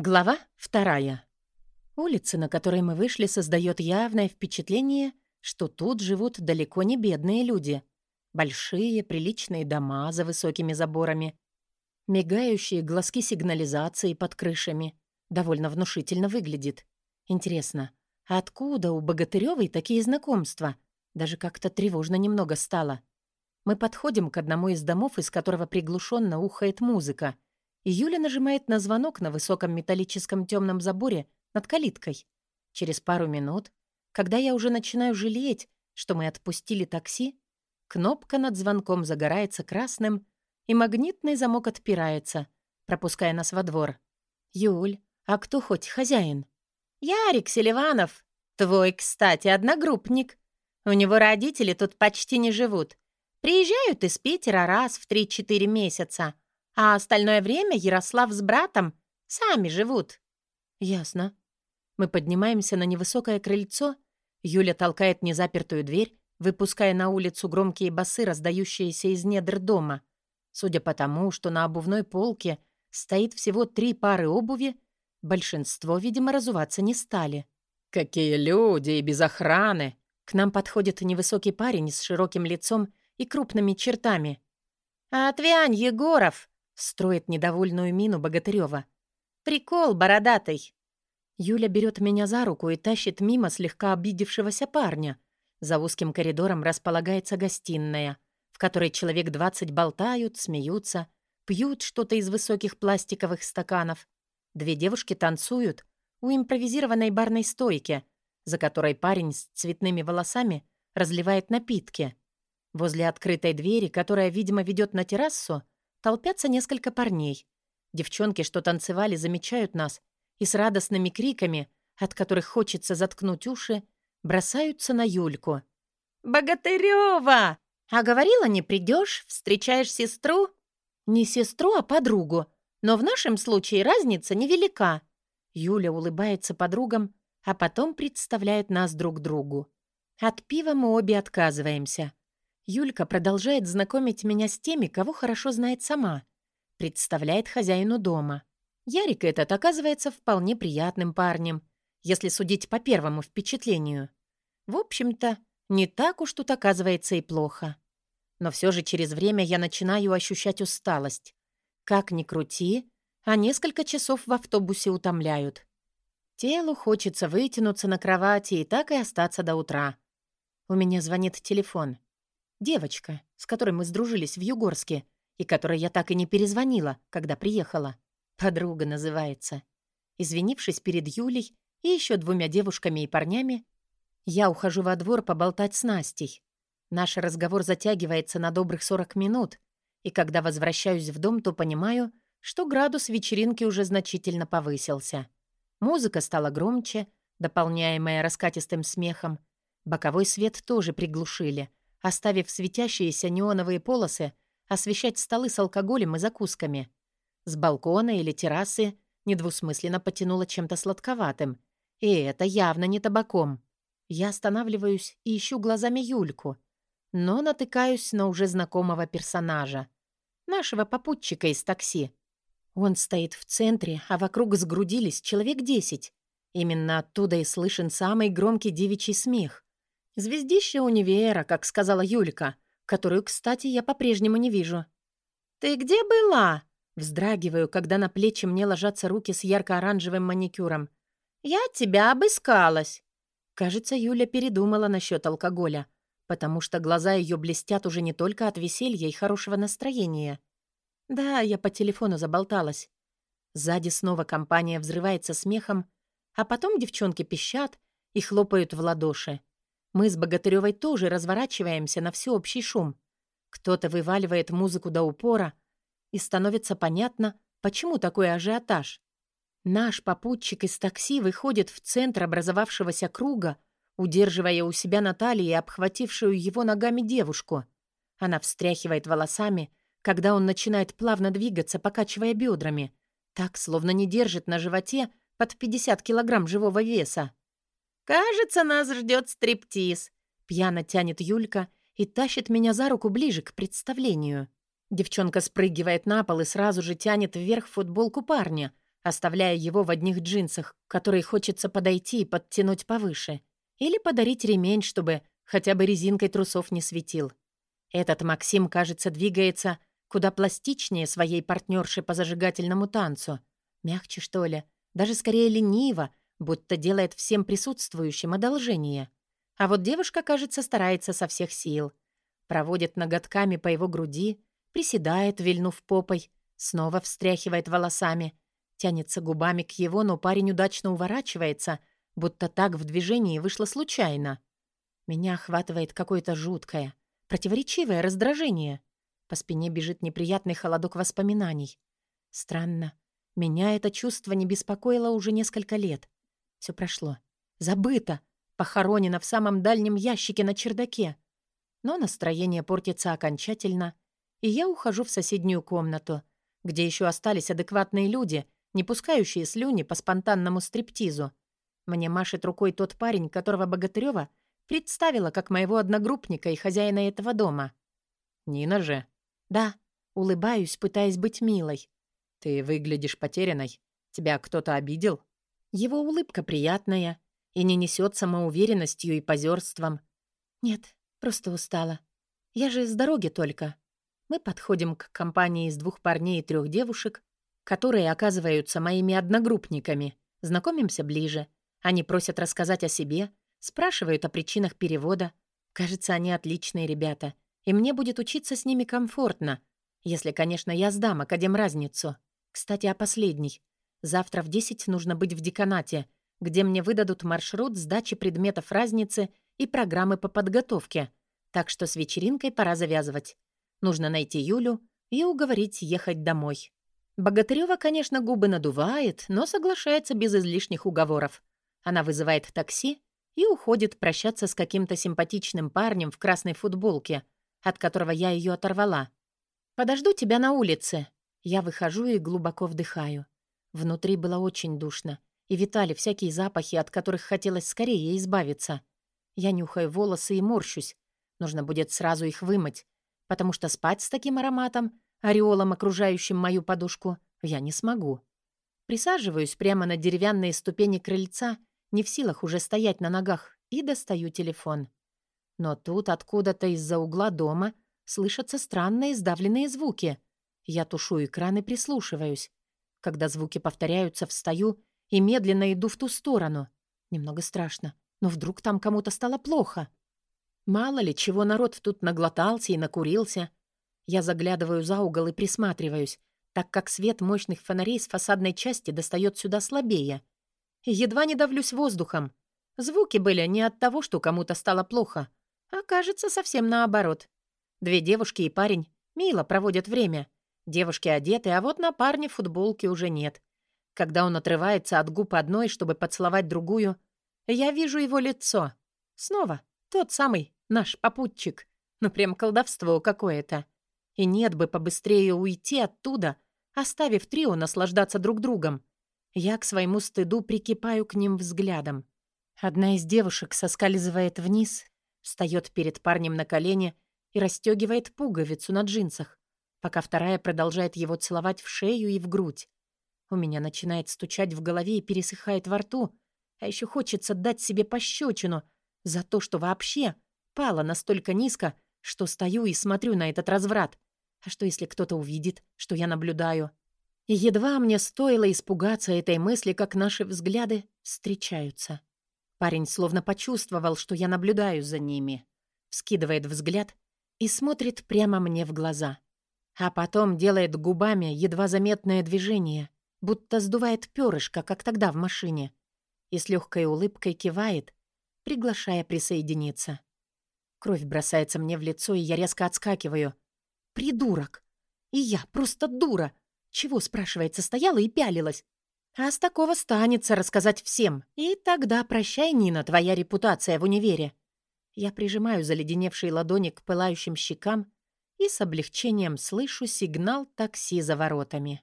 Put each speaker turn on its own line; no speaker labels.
Глава вторая. Улица, на которой мы вышли, создает явное впечатление, что тут живут далеко не бедные люди. Большие, приличные дома за высокими заборами, мигающие глазки сигнализации под крышами. Довольно внушительно выглядит. Интересно, откуда у Богатырёвой такие знакомства? Даже как-то тревожно немного стало. Мы подходим к одному из домов, из которого приглушенно ухает музыка — Юля нажимает на звонок на высоком металлическом темном заборе над калиткой. Через пару минут, когда я уже начинаю жалеть, что мы отпустили такси, кнопка над звонком загорается красным, и магнитный замок отпирается, пропуская нас во двор. «Юль, а кто хоть хозяин?» «Ярик Селиванов. Твой, кстати, одногруппник. У него родители тут почти не живут. Приезжают из Питера раз в 3-4 месяца, а остальное время Ярослав с братом сами живут». «Ясно». Мы поднимаемся на невысокое крыльцо. Юля толкает незапертую дверь, выпуская на улицу громкие басы, раздающиеся из недр дома. Судя по тому, что на обувной полке стоит всего три пары обуви, большинство, видимо, разуваться не стали. «Какие люди и без охраны!» К нам подходит невысокий парень с широким лицом и крупными чертами. «Отвянь, Егоров!» Строит недовольную мину Богатырева. «Прикол, бородатый!» Юля берет меня за руку и тащит мимо слегка обидевшегося парня. За узким коридором располагается гостиная, в которой человек двадцать болтают, смеются, пьют что-то из высоких пластиковых стаканов. Две девушки танцуют у импровизированной барной стойки, за которой парень с цветными волосами разливает напитки. Возле открытой двери, которая, видимо, ведет на террасу, толпятся несколько парней. Девчонки, что танцевали, замечают нас и с радостными криками, от которых хочется заткнуть уши, бросаются на Юльку. «Богатырёва! А говорила, не придешь, встречаешь сестру?» «Не сестру, а подругу. Но в нашем случае разница невелика». Юля улыбается подругам, а потом представляет нас друг другу. От пива мы обе отказываемся. Юлька продолжает знакомить меня с теми, кого хорошо знает сама. Представляет хозяину дома. Ярик этот оказывается вполне приятным парнем, если судить по первому впечатлению. В общем-то, не так уж тут оказывается и плохо. Но все же через время я начинаю ощущать усталость. Как ни крути, а несколько часов в автобусе утомляют. Телу хочется вытянуться на кровати и так и остаться до утра. У меня звонит телефон. Девочка, с которой мы сдружились в Югорске, и которой я так и не перезвонила, когда приехала. Подруга называется. Извинившись перед Юлей и еще двумя девушками и парнями, я ухожу во двор поболтать с Настей. Наш разговор затягивается на добрых 40 минут, и когда возвращаюсь в дом, то понимаю, что градус вечеринки уже значительно повысился. Музыка стала громче, дополняемая раскатистым смехом. Боковой свет тоже приглушили — оставив светящиеся неоновые полосы освещать столы с алкоголем и закусками. С балкона или террасы недвусмысленно потянуло чем-то сладковатым. И это явно не табаком. Я останавливаюсь и ищу глазами Юльку, но натыкаюсь на уже знакомого персонажа. Нашего попутчика из такси. Он стоит в центре, а вокруг сгрудились человек десять. Именно оттуда и слышен самый громкий девичий смех. Звездище универа, как сказала Юлька, которую, кстати, я по-прежнему не вижу. «Ты где была?» Вздрагиваю, когда на плечи мне ложатся руки с ярко-оранжевым маникюром. «Я тебя обыскалась!» Кажется, Юля передумала насчет алкоголя, потому что глаза ее блестят уже не только от веселья и хорошего настроения. Да, я по телефону заболталась. Сзади снова компания взрывается смехом, а потом девчонки пищат и хлопают в ладоши. Мы с Богатыревой тоже разворачиваемся на всеобщий шум. Кто-то вываливает музыку до упора, и становится понятно, почему такой ажиотаж. Наш попутчик из такси выходит в центр образовавшегося круга, удерживая у себя на талии обхватившую его ногами девушку. Она встряхивает волосами, когда он начинает плавно двигаться, покачивая бедрами, так, словно не держит на животе под 50 килограмм живого веса. «Кажется, нас ждет стриптиз», — пьяно тянет Юлька и тащит меня за руку ближе к представлению. Девчонка спрыгивает на пол и сразу же тянет вверх футболку парня, оставляя его в одних джинсах, которые хочется подойти и подтянуть повыше, или подарить ремень, чтобы хотя бы резинкой трусов не светил. Этот Максим, кажется, двигается куда пластичнее своей партнерши по зажигательному танцу. Мягче, что ли, даже скорее лениво, будто делает всем присутствующим одолжение. А вот девушка, кажется, старается со всех сил. Проводит ноготками по его груди, приседает, вильнув попой, снова встряхивает волосами, тянется губами к его, но парень удачно уворачивается, будто так в движении вышло случайно. Меня охватывает какое-то жуткое, противоречивое раздражение. По спине бежит неприятный холодок воспоминаний. Странно. Меня это чувство не беспокоило уже несколько лет. Все прошло. Забыто. Похоронено в самом дальнем ящике на чердаке. Но настроение портится окончательно, и я ухожу в соседнюю комнату, где еще остались адекватные люди, не пускающие слюни по спонтанному стриптизу. Мне машет рукой тот парень, которого Богатырева представила как моего одногруппника и хозяина этого дома.
«Нина же?»
«Да». Улыбаюсь, пытаясь быть милой.
«Ты выглядишь потерянной. Тебя кто-то обидел?»
Его улыбка приятная и не несет самоуверенностью и позерством. «Нет, просто устала. Я же с дороги только». Мы подходим к компании из двух парней и трех девушек, которые оказываются моими одногруппниками. Знакомимся ближе. Они просят рассказать о себе, спрашивают о причинах перевода. Кажется, они отличные ребята, и мне будет учиться с ними комфортно, если, конечно, я сдам академ разницу. Кстати, о последней. Завтра в 10 нужно быть в деканате, где мне выдадут маршрут сдачи предметов разницы и программы по подготовке. Так что с вечеринкой пора завязывать. Нужно найти Юлю и уговорить ехать домой. Богатырёва, конечно, губы надувает, но соглашается без излишних уговоров. Она вызывает такси и уходит прощаться с каким-то симпатичным парнем в красной футболке, от которого я ее оторвала. «Подожду тебя на улице». Я выхожу и глубоко вдыхаю. Внутри было очень душно, и витали всякие запахи, от которых хотелось скорее избавиться. Я нюхаю волосы и морщусь. Нужно будет сразу их вымыть, потому что спать с таким ароматом, ореолом, окружающим мою подушку, я не смогу. Присаживаюсь прямо на деревянные ступени крыльца, не в силах уже стоять на ногах, и достаю телефон. Но тут откуда-то из-за угла дома слышатся странные сдавленные звуки. Я тушу экран и прислушиваюсь. Когда звуки повторяются, встаю и медленно иду в ту сторону. Немного страшно, но вдруг там кому-то стало плохо. Мало ли, чего народ тут наглотался и накурился. Я заглядываю за угол и присматриваюсь, так как свет мощных фонарей с фасадной части достает сюда слабее. Едва не давлюсь воздухом. Звуки были не от того, что кому-то стало плохо, а кажется совсем наоборот. Две девушки и парень мило проводят время — Девушки одеты, а вот на парне футболки уже нет. Когда он отрывается от губ одной, чтобы поцеловать другую, я вижу его лицо. Снова тот самый наш попутчик. Ну, прям колдовство какое-то. И нет бы побыстрее уйти оттуда, оставив трио наслаждаться друг другом. Я к своему стыду прикипаю к ним взглядом. Одна из девушек соскальзывает вниз, встает перед парнем на колени и расстегивает пуговицу на джинсах пока вторая продолжает его целовать в шею и в грудь. У меня начинает стучать в голове и пересыхает во рту, а еще хочется дать себе пощечину за то, что вообще пала настолько низко, что стою и смотрю на этот разврат. А что, если кто-то увидит, что я наблюдаю? И едва мне стоило испугаться этой мысли, как наши взгляды встречаются. Парень словно почувствовал, что я наблюдаю за ними. Вскидывает взгляд и смотрит прямо мне в глаза а потом делает губами едва заметное движение, будто сдувает перышко, как тогда в машине, и с легкой улыбкой кивает, приглашая присоединиться. Кровь бросается мне в лицо, и я резко отскакиваю. «Придурок! И я просто дура! Чего, спрашивается, стояла и пялилась? А с такого станется рассказать всем. И тогда прощай, Нина, твоя репутация в универе». Я прижимаю заледеневшие ладони к пылающим щекам и с облегчением слышу сигнал такси за воротами.